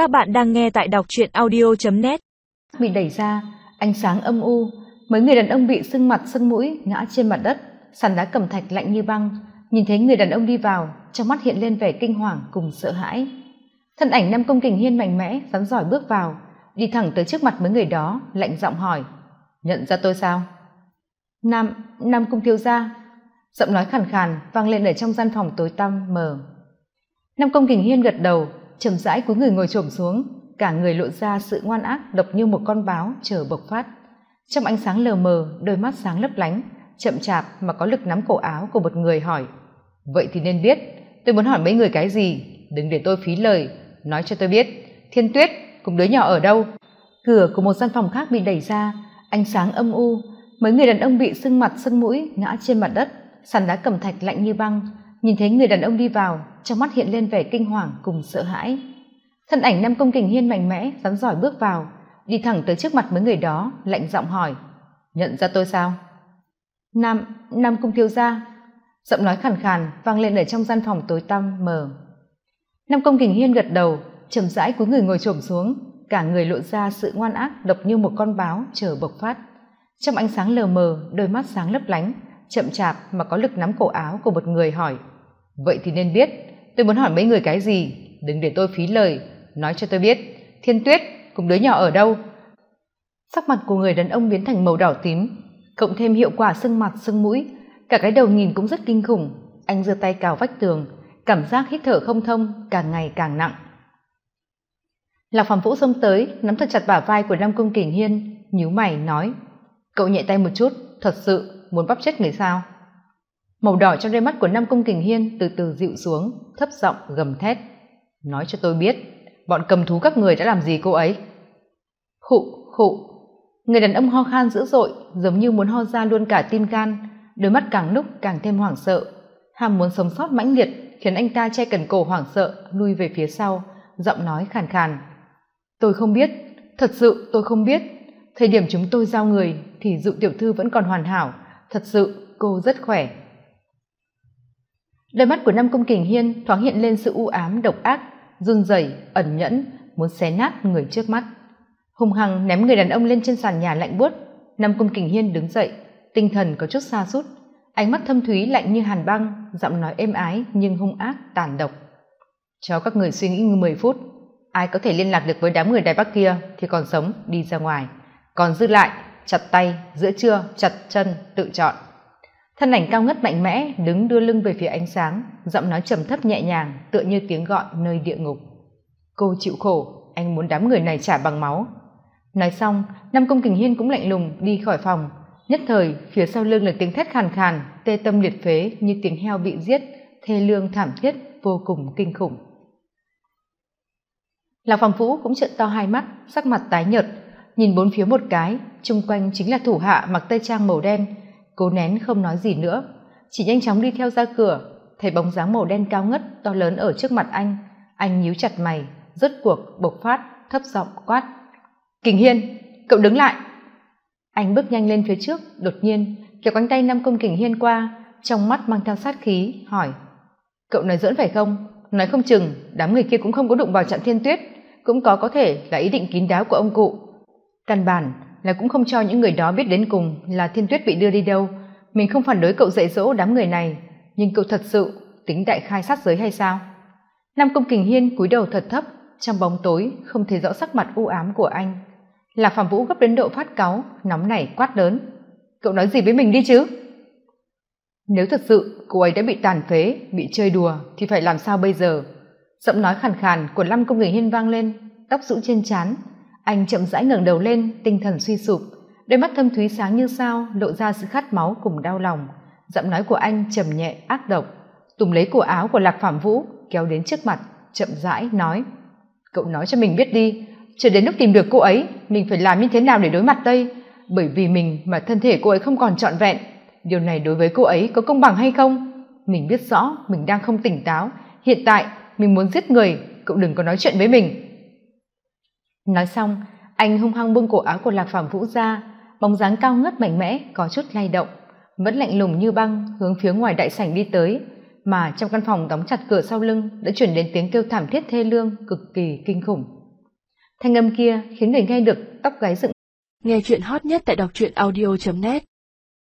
Các bạn đang nghe tại đọc truyện audio.net Bị đẩy ra, ánh sáng âm u, mấy người đàn ông bị sưng mặt sưng mũi ngã trên mặt đất, sàn đá cẩm thạch lạnh như băng, nhìn thấy người đàn ông đi vào, trong mắt hiện lên vẻ kinh hoàng cùng sợ hãi. Thân ảnh Nam Công Kình Hiên mạnh mẽ, rắn giỏi bước vào, đi thẳng tới trước mặt mấy người đó, lạnh giọng hỏi: "Nhận ra tôi sao?" "Nam, Nam Cung thiếu gia." Giọng nói khàn khàn vang lên ở trong gian phòng tối tăm mờ. Nam Công Kình Hiên gật đầu, chậm rãi cúi người ngồi xổm xuống, cả người lộ ra sự ngoan ác, độc như một con báo chờ bộc phát. Trong ánh sáng lờ mờ, đôi mắt sáng lấp lánh, chậm chạp mà có lực nắm cổ áo của một người hỏi, vậy thì nên biết, tôi muốn hỏi mấy người cái gì? Đừng để tôi phí lời. Nói cho tôi biết, thiên tuyết, cùng đứa nhỏ ở đâu? Cửa của một gian phòng khác bị đẩy ra, ánh sáng âm u, mấy người đàn ông bị sưng mặt sưng mũi ngã trên mặt đất, sàn đá cẩm thạch lạnh như băng. Nhìn thấy người đàn ông đi vào trong mắt hiện lên vẻ kinh hoàng cùng sợ hãi. Thân ảnh nam công kình hiên mạnh mẽ, rắn giỏi bước vào, đi thẳng tới trước mặt mấy người đó, lạnh giọng hỏi, nhận ra tôi sao? Nam nam cung thiếu gia, giọng nói khàn khàn vang lên ở trong gian phòng tối tăm, mờ. Nam công kình hiên gật đầu, chậm rãi cúi người ngồi xổm xuống, cả người lộ ra sự ngoan ác, độc như một con báo, chờ bộc phát. Trong ánh sáng lờ mờ, đôi mắt sáng lấp lánh, chậm chạp mà có lực nắm cổ áo của một người hỏi, vậy thì nên biết tôi muốn hỏi mấy người cái gì? Đừng để tôi phí lời. Nói cho tôi biết, thiên tuyết, cùng đứa nhỏ ở đâu? Sắc mặt của người đàn ông biến thành màu đỏ tím, cộng thêm hiệu quả sưng mặt, sưng mũi. Cả cái đầu nhìn cũng rất kinh khủng. Anh giơ tay cào vách tường, cảm giác hít thở không thông, càng ngày càng nặng. Lạc phàm vũ xông tới, nắm thật chặt bả vai của nam công kình hiên, nhíu mày, nói, cậu nhẹ tay một chút, thật sự muốn bắp chết người sao? Màu đỏ trong đôi mắt của nam Cung kình hiên từ từ dịu xuống, thấp giọng gầm thét. Nói cho tôi biết, bọn cầm thú các người đã làm gì cô ấy? Khụ khụ. Người đàn ông ho khan dữ dội, giống như muốn ho ra luôn cả tim can đôi mắt càng lúc càng thêm hoảng sợ. Ham muốn sống sót mãnh liệt, khiến anh ta che cần cổ hoảng sợ, lui về phía sau, giọng nói khàn khàn. Tôi không biết, thật sự tôi không biết. Thời điểm chúng tôi giao người, thì dụ tiểu thư vẫn còn hoàn hảo. Thật sự, cô rất khỏe đôi mắt của nam công kình hiên thoáng hiện lên sự u ám, độc ác, run rẩy, ẩn nhẫn, muốn xé nát người trước mắt. Hùng hằng ném người đàn ông lên trên sàn nhà lạnh buốt. Nam công kình hiên đứng dậy, tinh thần có chút xa sút. Ánh mắt thâm thúy lạnh như hàn băng, giọng nói êm ái nhưng hung ác, tàn độc. Cho các người suy nghĩ mười phút, ai có thể liên lạc được với đám người đài bắc kia thì còn sống, đi ra ngoài. Còn dư lại, chặt tay, giữa trưa, chặt chân, tự chọn thân ảnh cao ngất mạnh mẽ đứng đưa lưng về phía ánh sáng, giọng nói trầm thấp nhẹ nhàng, tựa như tiếng gọi nơi địa ngục. Cô chịu khổ, anh muốn đám người này trả bằng máu. Nói xong năm công kình hiên cũng lạnh lùng đi khỏi phòng. Nhất thời, phía sau lưng là tiếng thét khàn khàn, tê tâm liệt phế như tiếng heo bị giết, thê lương thảm thiết, vô cùng kinh khủng. Lạc phòng vũ cũng trợn to hai mắt, sắc mặt tái nhợt, nhìn bốn phía một cái, chung quanh chính là thủ hạ mặc tây trang màu đen cố nén không nói gì nữa. Chỉ nhanh chóng đi theo ra cửa, thấy bóng dáng màu đen cao ngất to lớn ở trước mặt anh. Anh nhíu chặt mày rứt cuộc bộc phát, thấp giọng quát. Kình hiên, cậu đứng lại. Anh bước nhanh lên phía trước, đột nhiên, kéo cánh tay năm công kình hiên qua, trong mắt mang theo sát khí, hỏi. Cậu nói dỡn phải không? Nói không chừng, đám người kia cũng không có đụng vào trận thiên tuyết, cũng có có thể là ý định kín đáo của ông cụ. Căn bản là cũng không cho những người đó biết đến cùng là thiên tuyết bị đưa đi đâu. Mình không phản đối cậu dạy dỗ đám người này, nhưng cậu thật sự tính đại khai sát giới hay sao? Nam công kình hiên cúi đầu thật thấp, trong bóng tối không thấy rõ sắc mặt u ám của anh. Là phạm vũ gấp đến độ phát cáu, nóng nảy quát lớn. Cậu nói gì với mình đi chứ? Nếu thật sự cô ấy đã bị tàn phế, bị chơi đùa, thì phải làm sao bây giờ? Giọng nói khàn khàn của lâm công người hiên vang lên, tóc rũ trên trán anh chậm rãi ngẩng đầu lên, tinh thần suy sụp. Đôi mắt thâm thúy sáng như sao, lộ ra sự khát máu cùng đau lòng. Giọng nói của anh trầm nhẹ, ác độc. Tùng lấy cổ áo của lạc phạm vũ, kéo đến trước mặt, chậm rãi nói, cậu nói cho mình biết đi chờ đến lúc tìm được cô ấy, mình phải làm như thế nào để đối mặt đây? Bởi vì mình mà thân thể cô ấy không còn trọn vẹn, điều này đối với cô ấy có công bằng hay không? Mình biết rõ, mình đang không tỉnh táo. Hiện tại, mình muốn giết người, cậu đừng có nói chuyện với mình nói xong, anh hung hăng bưng cổ áo của lạc phạm vũ ra, bóng dáng cao ngất mạnh mẽ, có chút lay động, vẫn lạnh lùng như băng hướng phía ngoài đại sảnh đi tới, mà trong căn phòng đóng chặt cửa sau lưng đã chuyển đến tiếng kêu thảm thiết thê lương cực kỳ kinh khủng. Thanh âm kia khiến người nghe được tóc gáy dựng. Nghe chuyện hot nhất tại đọc truyện audio net.